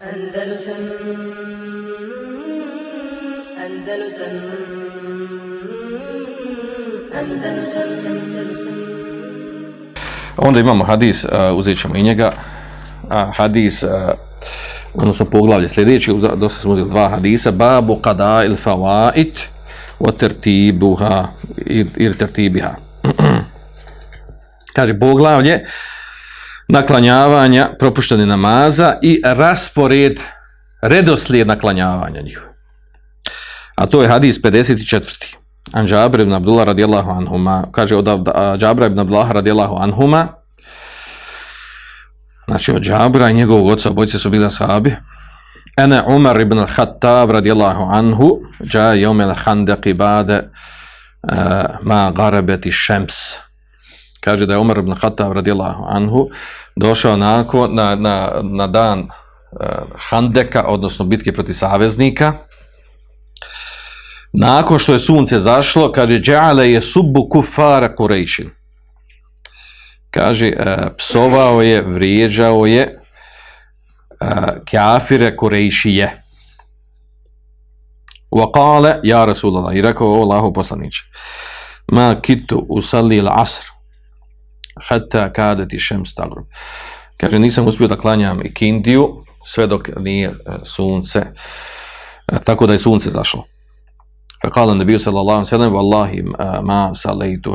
Andalusam Andalusam Andalusam Andalusam Onda imamo hadis, uzet ćemo i njega. Hadis, odnosno poglavlje sljedeći, da- dosta smo uzeli dva hadisa. Babu kada il fawaid o tertibuha ili tertibiha. Kaže, poglavlje naklanjavanja propuštene namaza i raspored, redoslijed naklanjavanja njih. A to je hadis 54. An ibn Abdullah radijallahu anhuma, kaže od Džabra ibn Abdullah radijallahu anhuma, znači od Džabra i njegovog oca, obojice su bili sahabi, Ana Umar ibn al-Khattab radijallahu anhu, ja jom al-Handaq bade uh, ma garabeti šems. Kaže da je Umar ibn al-Khattab radijallahu anhu došao nakon, na, na, na dan uh, Handeka, odnosno bitke protiv saveznika, nakon što je sunce zašlo, kaže, džale je subbu kufara kurejšin. Kaže, e, psovao je, vrijeđao je e, kafire kurejšije. Wa kale, ja Rasulallah, i rekao ovo Allahu poslaniče, ma kitu usalli asr, hatta kadeti šem stagrub. Kaže, nisam uspio da klanjam ikindiju, sve dok nije e, sunce, e, tako da je sunce zašlo. Kala nebiju sallallahu sallam, wallahi uh, ma salaitu,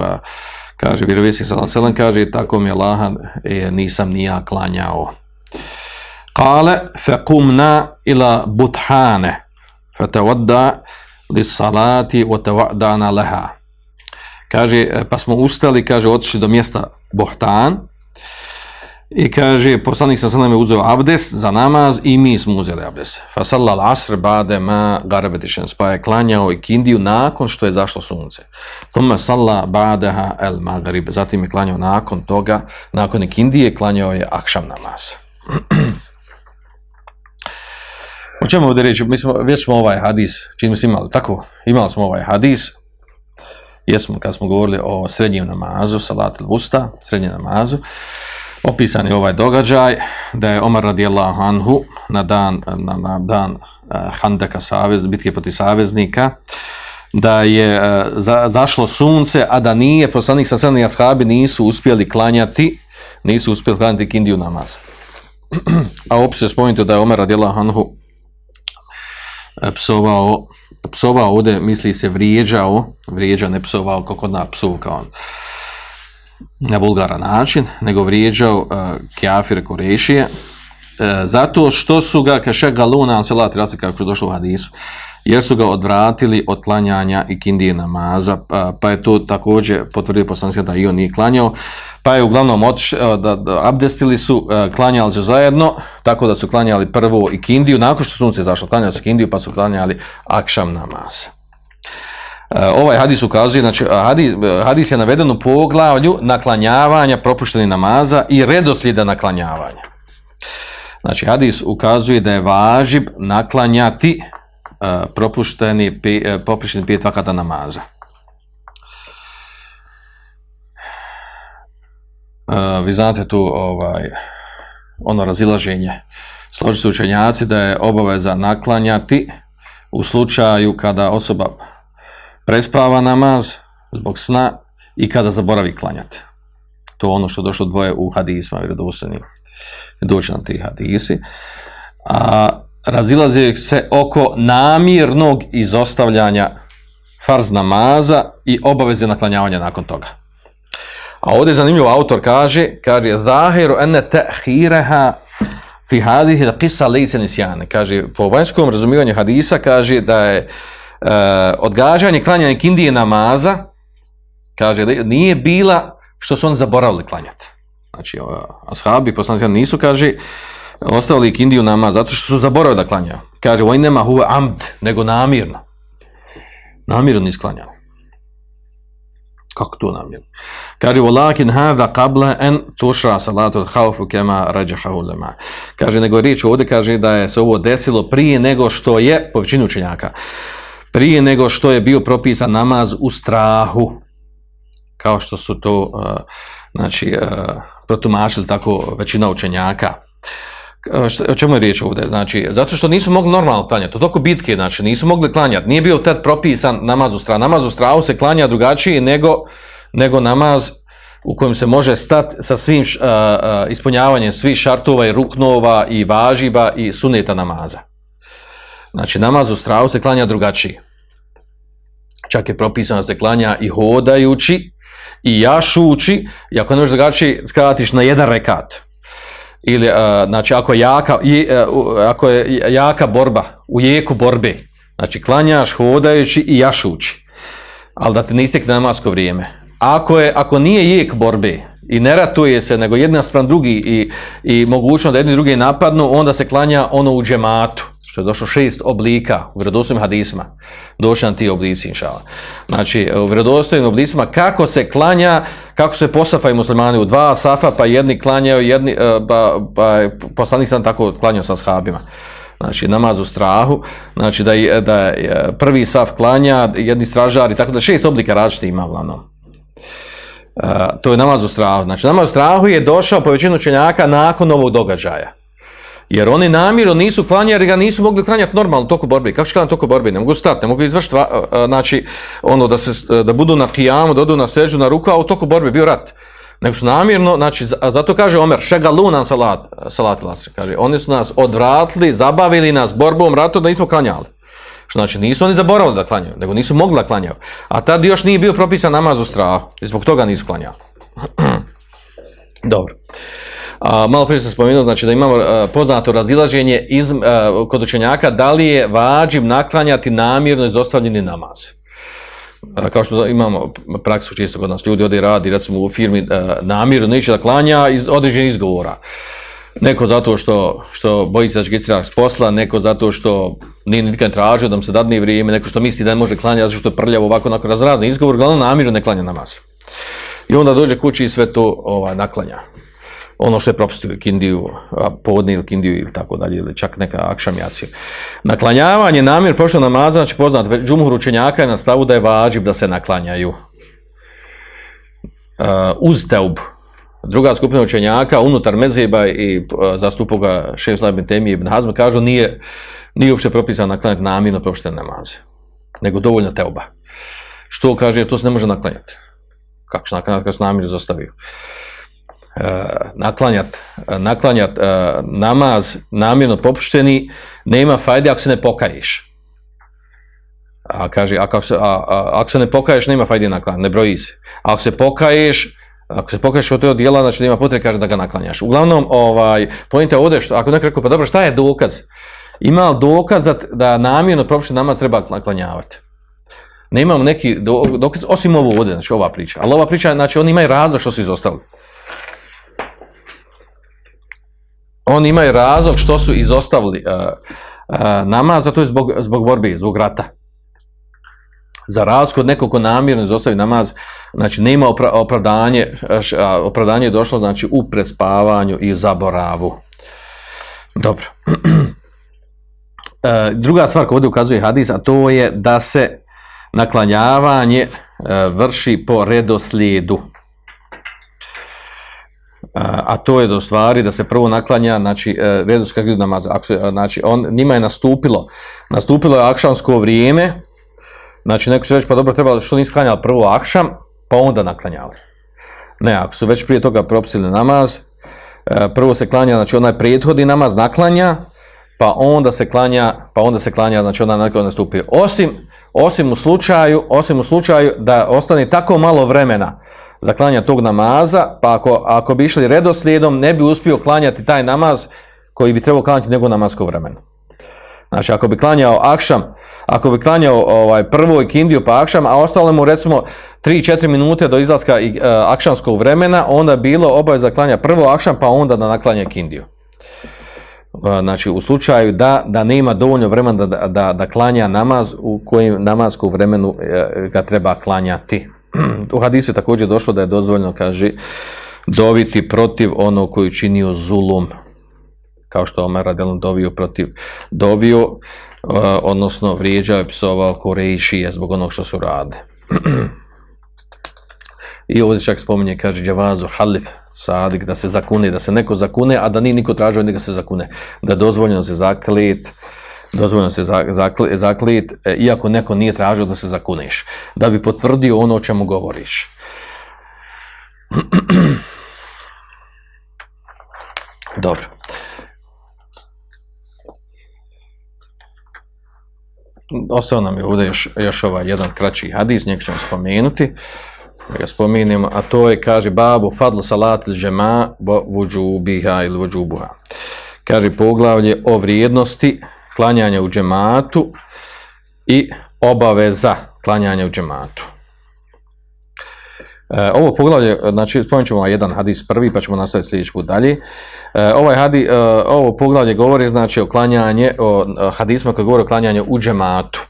kaže, vjerovjesnik sallallahu sallam, kaže, tako mi je Allaha, e, nisam ni ja klanjao. Kale, fequmna ila buthane, fetawadda li salati, wa tawa'dana leha. Kaže, e, pa smo ustali, kaže, otišli do mjesta Bohtan, i kaže, poslanik sa sallam je uzeo abdes za namaz i mi smo uzeli abdes. Fa sallal asr bade ma garabeti šems, pa je klanjao i kindiju nakon što je zašlo sunce. Thumma salla badeha el maghrib, zatim je klanjao nakon toga, nakon i kindije, klanjao je akšam namaz. o čemu ovdje reći? Mi smo, već smo ovaj hadis, čini mi se imali, tako, imali smo ovaj hadis, jesmo kad smo govorili o srednjem namazu, salat il usta, srednjem namazu, opisan je ovaj događaj da je Omar radijallahu anhu na dan, na, na dan uh, Handeka savez, bitke protiv saveznika da je uh, za, zašlo sunce, a da nije poslanik sa sedam ashabi nisu uspjeli klanjati nisu uspjeli klanjati kindiju namaz. a opet se spomenuto da je Omar radijallahu anhu e, psovao psovao ovdje, misli se vrijeđao, vrijeđao, ne psovao kako na psuvka on na vulgaran način, nego vrijeđao uh, Korešije, uh, zato što su ga, kaše galuna, on se lati razi kako je došlo u hadisu, jer su ga odvratili od klanjanja i kindije namaza, pa, pa je to također potvrdio poslanika da i on nije klanjao, pa je uglavnom otiš, uh, da, da abdestili su, uh, klanjali su zajedno, tako da su klanjali prvo i kindiju, nakon što sunce zašlo, klanjali su kindiju, pa su klanjali akšam namaz. Uh, ovaj hadis ukazuje, znači hadis, hadis je naveden u poglavlju naklanjavanja propuštenih namaza i redoslijeda naklanjavanja. Znači hadis ukazuje da je važib naklanjati propušteni, pi, uh, propušteni pijet vakata namaza. Uh, vi znate tu ovaj, ono razilaženje. Složi su učenjaci da je obaveza naklanjati u slučaju kada osoba prespava namaz zbog sna i kada zaboravi klanjati. To je ono što je došlo dvoje u hadisma, vjerodostojni doći na ti hadisi. A razilaze se oko namirnog izostavljanja farz namaza i obaveze naklanjavanja nakon toga. A ovdje je zanimljivo, autor kaže, kaže, zahiru ene tehireha fi lejse nisjane. Kaže, po vanjskom razumivanju hadisa, kaže da je uh, odgađanje klanjanja kindije namaza, kaže, nije bila što su oni zaboravili klanjati. Znači, ashabi, poslanci nisu, kaže, ostavili kindiju namaz, zato što su zaboravili da klanjaju. Kaže, oj nema huve amd, nego namirno. Namirno nisu klanjali. Kako to namjerno? Kaže, walakin hada qabla an tushra salatu al-khawf kama rajahahu lama. Kaže, nego riječ ovdje kaže da je se ovo desilo prije nego što je, po većini učenjaka, prije nego što je bio propisan namaz u strahu, kao što su to, uh, znači, uh, protumačili tako većina učenjaka. Šta- O čemu je riječ ovdje? Znači, zato što nisu mogli normalno klanjati, u toku bitke, znači, nisu mogli klanjati, nije bio tad propisan namaz u strahu. Namaz u strahu se klanja drugačije nego, nego namaz u kojem se može stati sa svim a, a, ispunjavanjem svih šartova i ruknova i važiba i suneta namaza. Znači, namaz u strahu se klanja drugačije. Čak je propisano se klanja i hodajući i jašući, i ako ne možeš drugačije, skratiš na jedan rekat. Ili, znači, ako je, jaka, i, u- ako je jaka borba, u jeku borbe, znači, klanjaš hodajući i jašući, ali da ti ne istekne namasko vrijeme. Ako, je, ako nije jek borbe i ne ratuje se, nego jedna spram drugi i, i mogućnost da jedni drugi napadnu, onda se klanja ono u džematu, što je došlo šest oblika u vjerodostojnim hadisma. Došli nam ti oblici, inšala. Znači, u vjerodostojnim oblicima kako se klanja, kako se posafaju muslimani u dva safa, pa jedni klanjaju, jedni, eh, pa, pa poslanik sam tako klanjao sa shabima. Znači, namaz u strahu, znači da, je- da prvi saf klanja, jedni stražari, tako da šest oblika različitih ima uglavnom. Uh, to je namaz u strahu. Znači, namaz u strahu je došao po većinu učenjaka nakon ovog događaja. Jer oni namjerno nisu klanjali, jer ga nisu mogli klanjati normalno toku borbe. Kako će klanjati toku borbe? Ne mogu stati, ne mogu izvršiti, znači, ono, da, se, da budu na kijamu, da odu na seždu, na ruku, a u toku borbe bio rat. Nego su namjerno, znači, zato kaže Omer, šega lunan salat, salat lasri, kaže, oni su nas odvratili, zabavili nas borbom ratu da nismo klanjali. Što znači nisu oni zaboravili da klanjaju, nego nisu mogli da klanjaju. A tad još nije bio propisan namaz u strahu i zbog toga nisu klanjali. Dobro. A, malo prije sam spomenuo znači da imamo poznato razilaženje iz, kod učenjaka da li je vađiv naklanjati namjerno izostavljeni namaz. A, kao što imamo praksu često kod nas ljudi ode radi recimo u firmi namjerno neće da klanja iz određenih izgovora. Neko zato što, što boji se da će ga s posla, neko zato što nije nikad tražio da mu se dadne vrijeme, neko što misli da ne može klanjati zato što je prljavo ovako onako razradni izgovor, glavno namjerno ne klanja namaz. I onda dođe kući i sve to ovaj, naklanja. Ono što je propustio kindiju, a, podne ili kindiju ili tako dalje, ili čak neka akšamjacija. Naklanjavanje namjer prošlo namaza, znači poznat, džumhur učenjaka je na stavu da je vađib da se naklanjaju. Uh, uz teub. Druga skupina učenjaka, unutar mezeba i uh, zastupu ga šef Slabin Temi ibn Hazm, kažu nije, nije uopšte propisano naklanjati namjerno propuštene namaze, nego dovoljno teuba. Što kaže, to se ne može naklanjati. Kako se naklanjati kad se namjer izostavio? Uh, naklanjat, uh, naklanjat uh, namaz namjerno popušteni nema fajde ako se ne pokaješ. A kaže, ako se, a, a, ako se ne pokaješ, nema fajde naklanjati, ne broji se. A ako se pokaješ, ako se pokaješ od tog dijela, znači nema potrebe kaže da ga naklanjaš. Uglavnom, ovaj, pojente ovdje, što, ako neko rekao, pa dobro, šta je dokaz? Ima li dokaz da, namjerno propušten namaz treba naklanjavati? Nemamo neki do- dokaz, osim ovo ovdje, znači ova priča. Ali ova priča, znači oni imaju razlog što su izostavili. Oni imaju razlog što su izostavili uh, uh, namaz, a to je zbog, zbog borbe, zbog rata. Za razliku od nekog ko namjerno izostavi namaz, znači nema opra opravdanje, opravdanje je došlo znači u prespavanju i zaboravu. Dobro. E, druga stvar koju ovdje ukazuje hadis, a to je da se naklanjavanje e, vrši po redoslijedu. A, to je do stvari da se prvo naklanja, znači, e, redus kako idu namaz, znači, on, njima je nastupilo, nastupilo je akšamsko vrijeme, znači neko će reći, pa dobro, treba, što nisi klanjali prvo akšam, pa onda naklanjali. Ne, ako su već prije toga propisili namaz, e, prvo se klanja, znači onaj prethodni namaz naklanja, pa onda se klanja, pa onda se klanja, znači onaj nakon nastupio. Osim, osim u slučaju, osim u slučaju da ostane tako malo vremena za klanja tog namaza, pa ako, ako bi išli redoslijedom, ne bi uspio klanjati taj namaz koji bi trebao klanjati nego namasko vremeno. Znači, ako bi klanjao akšam, ako bi klanjao ovaj, prvo ikindiju pa akšam, a ostalo mu recimo 3-4 minute do izlaska i, uh, akšamskog vremena, onda bi bilo obaveza klanja prvo akšam, pa onda da naklanja ikindiju. Uh, Znači, u slučaju da, da nema dovoljno vremena da, da, da klanja namaz u kojem namasku vremenu uh, ga treba klanjati. u hadisu je također došlo da je dozvoljno, kaže, doviti protiv ono koji činio zulum kao što Omer radijalno dovio protiv dovio, uh, odnosno vrijeđao i psovao Kurejšije zbog onog što su rade. I ovdje čak spominje, kaže, djavazu halif sadik, da se zakune, da se neko zakune, a da nije niko tražio da se zakune. Da je dozvoljeno se zaklit, dozvoljeno se zaklit, zaklit, iako neko nije tražio da se zakuneš. Da bi potvrdio ono o čemu govoriš. Dobro. Ostao nam je ovdje još, još ovaj jedan kraći hadis, njeg ćemo spomenuti, da ga spomenemo, a to je, kaže, babu fadl salat il žema vođubiha ili vođubuha. Kaže, poglavlje o vrijednosti klanjanja u džematu i obaveza klanjanja u džematu. E, ovo poglavlje, znači spomenut ćemo jedan hadis prvi, pa ćemo nastaviti sljedeći put dalje. E, ovaj hadi, e, ovo poglavlje govori znači o klanjanje, o hadisma koji govori o klanjanju u džematu.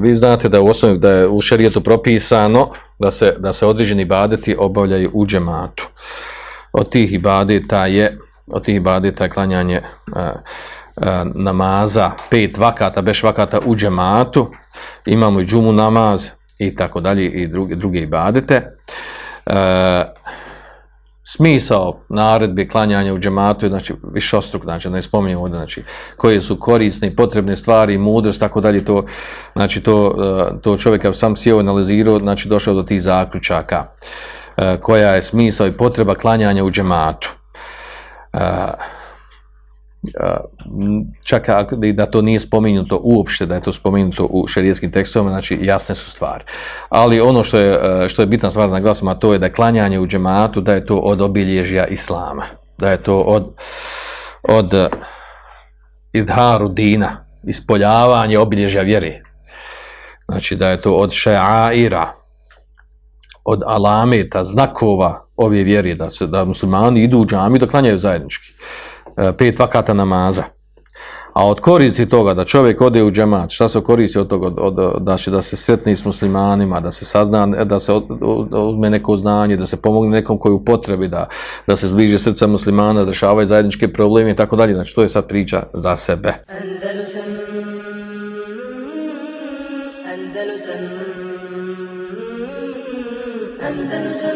Vi znate da je u osnovi, da je u šerijetu propisano da se, da se određeni ibadeti obavljaju u džematu. Od tih ibadeta je, od tih ibadeta je klanjanje namaza, pet vakata, beš vakata u džematu. Imamo i džumu namaz, i tako dalje i druge, druge ibadete. E, smisao naredbe klanjanja u džematu je znači višostruk, znači ne spominjem ovdje, znači koje su korisne, potrebne stvari, mudrost, tako dalje, to, znači to, e, to čovjek sam sjeo analizirao, znači došao do tih zaključaka e, koja je smisao i potreba klanjanja u džematu. E, čak da to nije spomenuto uopšte, da je to spomenuto u šerijetskim tekstovima, znači jasne su stvari. Ali ono što je, što je bitna stvar na glasom, a to je da je klanjanje u džematu, da je to od obilježja islama, da je to od, od idharu dina, ispoljavanje obilježja vjere. Znači da je to od še'aira, od alameta, znakova ove vjere, da, se, da muslimani idu u džami da klanjaju zajednički. E, pet vakata namaza. A od koristi toga da čovjek ode u džemat, šta se koristi od toga, od, od, da, će da se sretni s muslimanima, da se sazna, da se uzme neko znanje, da se pomogne nekom koji u potrebi, da, da se zbliže srca muslimana, da rešavaju zajedničke probleme i tako dalje. Znači, to je sad priča za sebe. Andalusam Andalusam Andalusam Andalusam